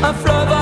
a flood